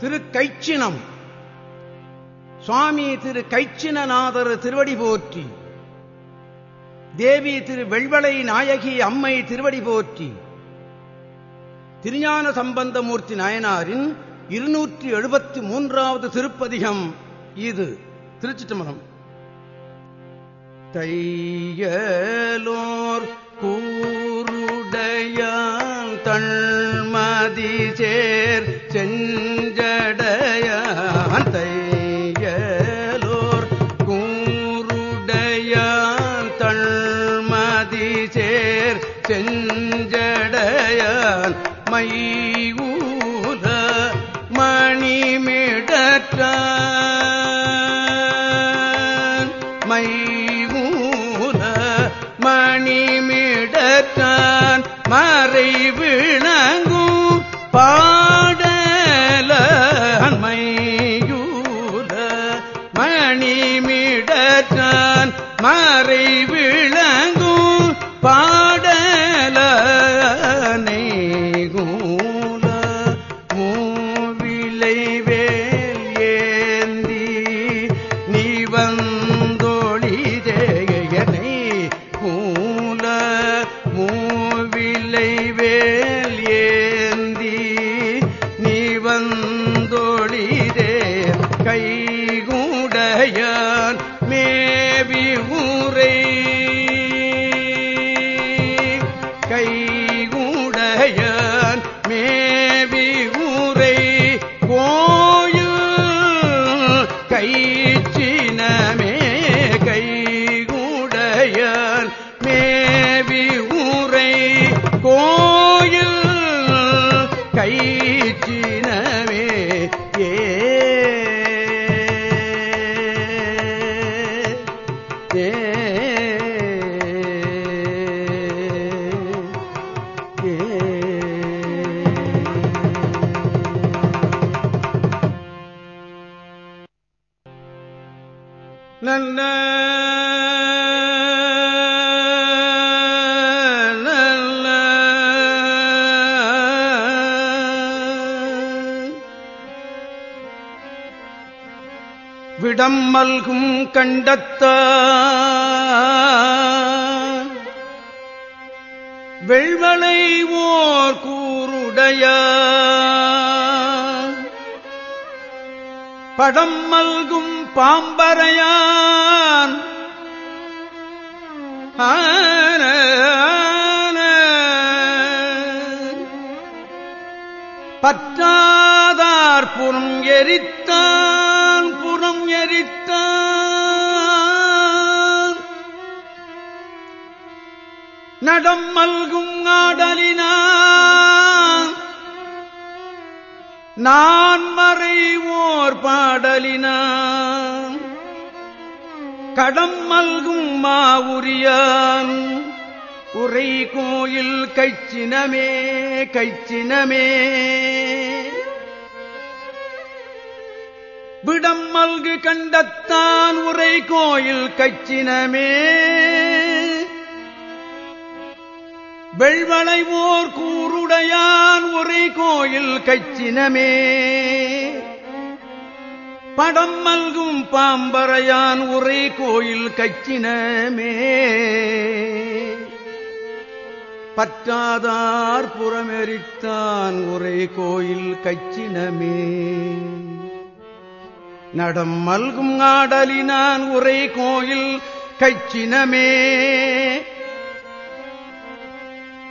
திரு கைச்சினம் சுவாமி திரு கைச்சினநாதர் திருவடி போற்றி. தேவி திரு வெள்வளை நாயகி அம்மை திருவடி போற்றி. திருஞான சம்பந்தமூர்த்தி நாயனாரின் இருநூற்றி எழுபத்தி மூன்றாவது திருப்பதிகம் இது. திருச்சிட்டம்பரம் தையலோர் கூருடையான் தன்மதி சேர் செஞ்சடையான் மணிமிடற்றான் பா நல்ல நல்ல விடம் மல்கும் கண்டத்த வெள்வளை ஓர் கூருடைய படம் மல்கும் பாம்பரையான் பற்றாதார் புறம் எரித்தான் புறம் எரித்தான். நடம் மல்கும் ஆடலினான் நான் மறைவோர் பாடலினான். கடம் மல்கும் மாவுரியான். உரை கோயில் கைச்சினமே கைச்சினமே. விடம் மல்கு கண்டத்தான் உரை கோயில் கைச்சினமே. வெள்வளைவோர் கூருடையான் ஒரே கோயில் கச்சினமே. படம் மல்கும் பாம்பரையான் ஒரே கோயில் கச்சினமே. பற்றாதார் புறமெரித்தான் ஒரே கோயில் கச்சினமே. நடம் மல்கும் ஆடலினான் ஒரே கோயில் கச்சினமே.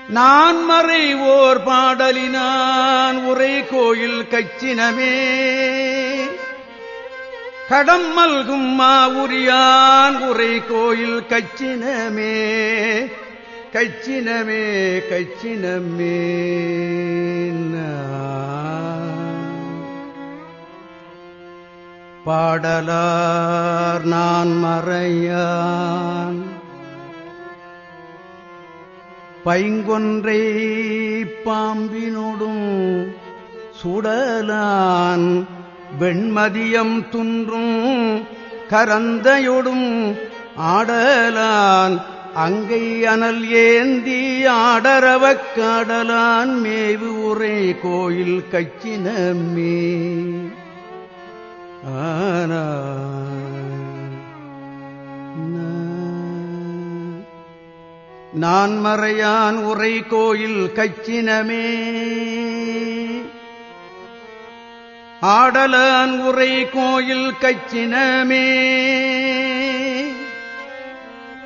நான் மறைவோர் பாடலினான் உரை கோயில் கச்சினமே. கடம் மல்கும் மாவுரியான் உரை கோயில் கச்சினமே. கச்சினமே கச்சினமே. பாடலார் நான் மறையான். பைங்கொன்றை பாம்பினோடும் சுடலான் வெண்மதியம் துன்றும் கரந்தையொடும் ஆடலான் அங்கை அனல் ஏந்தி ஆடரவக் காடலான் மேவு உரை கோயில் கச்சினமே. நான் மறையான் உரை கோயில் கச்சினமே. ஆடலான் உரை கோயில் கச்சினமே.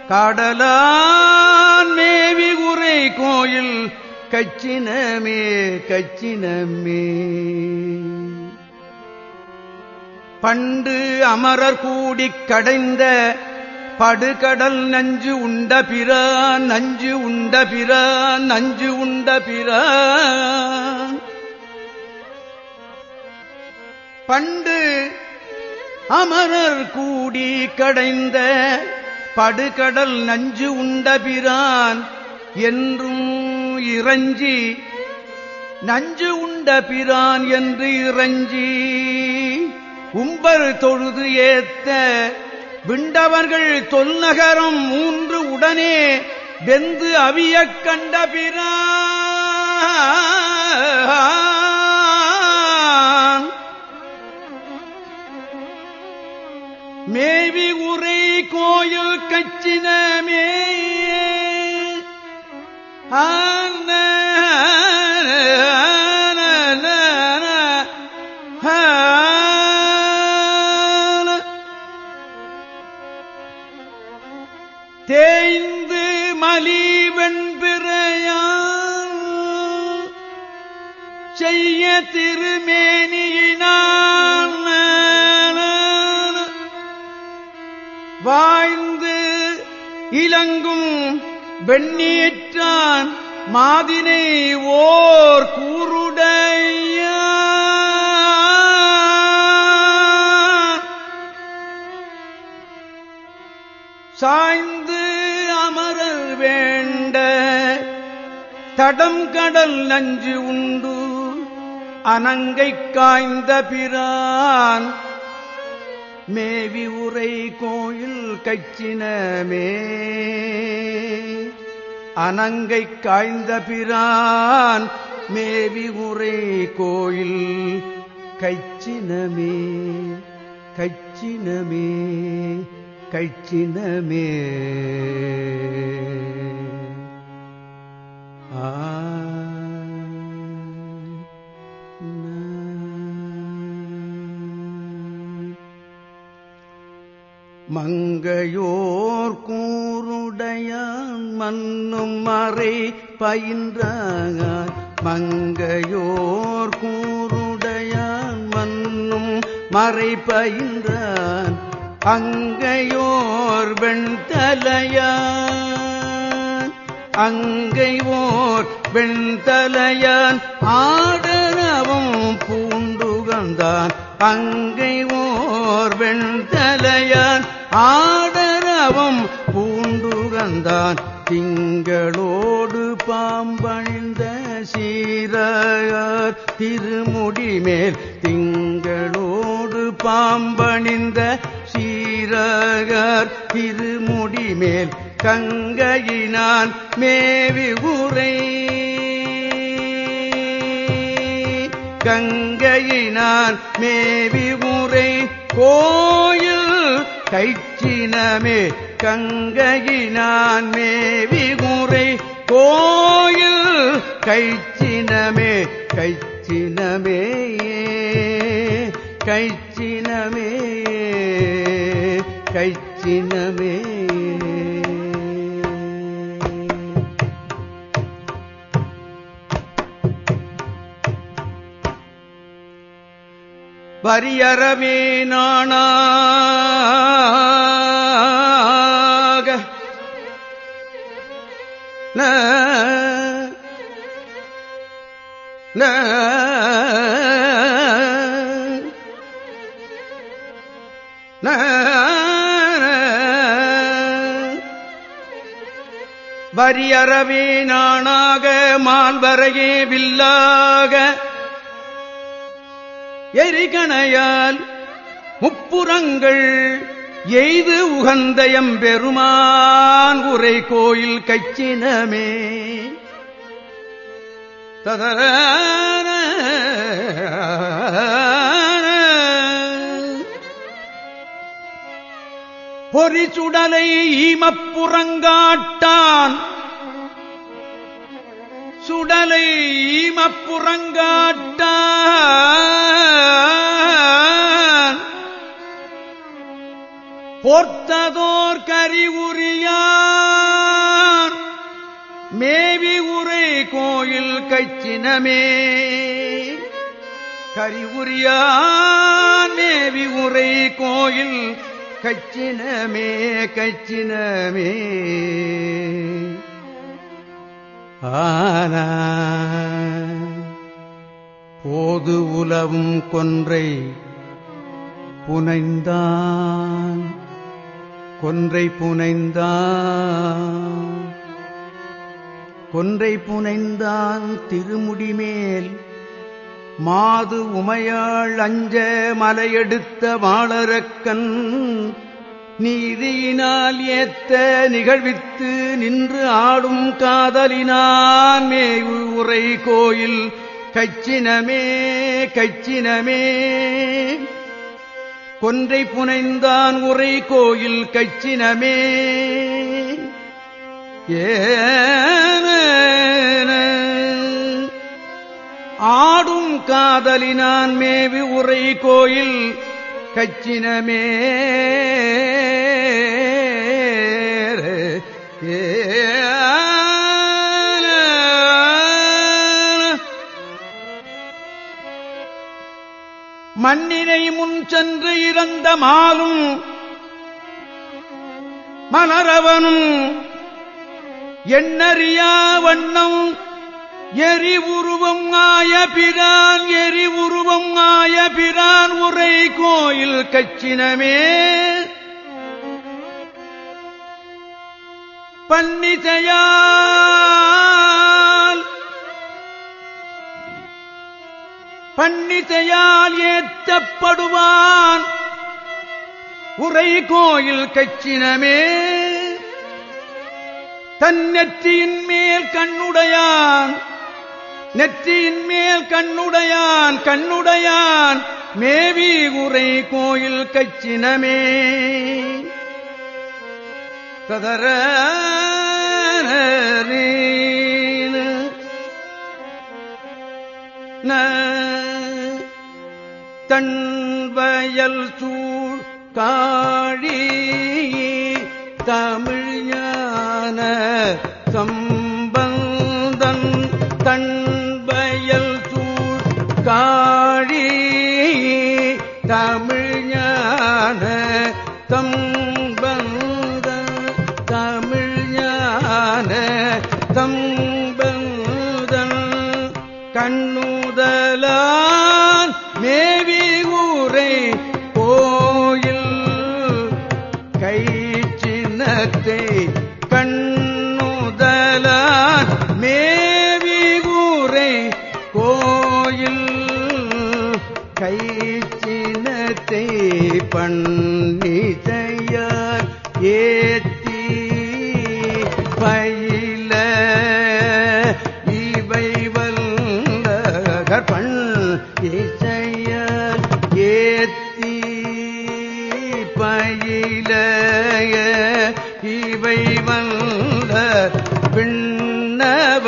காடலான் மேவி உரை கோயில் கச்சினமே கச்சினமே. பண்டு அமரர் கூடிக் கடைந்த படுகடல் நஞ்சு உண்ட பிரான் நஞ்சு உண்ட பிரான் நஞ்சு உண்ட பிரான் பண்டு அமரர் கூடி கடைந்த படுகடல் நஞ்சு உண்ட பிரான் என்றும் இறஞ்சி நஞ்சு உண்ட பிரான் என்று இறஞ்சி உம்பர் தொழுது ஏத்த விண்டவர்கள் தொல்நகரம் மூன்று உடனே வெந்து அவியக் கண்ட பிரான். மேவி உரை கோயில் கச்சினமே. ஆ திருமேனியினான் வாழ்ந்து இலங்கும் வெண்ணீற்றான் மாதினை ஓர் கூருடைய. சாய்ந்து அமரர் வேண்ட தடம் கடல் நஞ்சு உண்டு. அனங்கை காய்ந்த பிரான். மேவி உரை கோயில் கச்சினமே. அனங்கை காய்ந்த பிரான் மேவி உரை கோயில் கைச்சினமே. கைச்சினமே கைச்சினமே. ஆ. மங்கையோர் கூருடையான் மன்னும் மறை பயின்றார். மங்கையோர் கூருடையான் மன்னும் மறை பயின்றான் அங்கையோர் வெண்தலையான். அங்கையோர் வெண்தலையான் ஆடனவும் பூண்டுகந்தான் அங்கை ஓர் வெண்தலையான் ஆடரவம் பூண்டுகந்தான் திங்களோடு பாம்பணிந்த சீரையார் திருமுடி மேல் திங்களோடு பாம்பணிந்த சீரகர் திருமுடி மேல் கங்கையினான் மேவி உரை கங்கையினான் மேவி உரை கோயில் கைச்சினமே கங்கையினான் மேவி உரை கோயில் கைச்சினமே கைச்சினமே கைச்சினமே கைச்சினமே வரியறவே நாணாக வரியறவே நாணாக மால்வரையே வில்லாக. எரிகணையால் முப்புறங்கள் எய்து உகந்தயம் பெருமான் உரை கோயில் கச்சினமே. ததர பொறிச்சுடலை ஈமப்புறங்காட்டான் சுடலை ஈமப்புறங்காட்டான். போர்த்ததோர் கரிவுரியான் மேவி உரை கோயில் கச்சினமே. கரிவுரியான் மேவி உரை கோயில் கச்சினமே கச்சினமே. ஆனா. போது உலவும் கொன்றை புனைந்தான். கொன்றை புனைந்தான். கொன்றை புனைந்தான் திருமுடிமேல் மாது உமையாள் அஞ்ச மலையெடுத்த வாளரக்கன். நீதியினால் ஏத்த நிகழ்வித்து நின்று ஆடும் காதலினான் மேவு உரை கோயில். கச்சினமே கச்சினமே. கொன்றை புனைந்தான் உரை கோயில் கச்சினமே. ஆடும் காதலினான் மேவி உரை கோயில் கச்சினமே. மண்ணினை முன் சென்று இறந்த மாலும் மலரவனும் எண்ணறியா வண்ணம் எரிவுருவம் ஆய பிரான் எரிவுருவம் ஆய பிரான் உரை கோயில் கச்சினமே. பன்னிசையா பன்னிசையால் ஏற்றப்படுவான். உரை கோயில் கச்சினமே. தன் நெற்றியின் மேல் கண்ணுடையான். நெற்றியின் மேல் கண்ணுடையான் கண்ணுடையான். மேவி உரை கோயில் கச்சினமே. ததர தன்வயல் சூழ் காழி தமிழ்ஞான சம்பந்தன் தன்வயல் சூழ் காழி தமிழ் கற்பன் இசைய ஏத்தி பயில இவை வந்த பின்னவராய்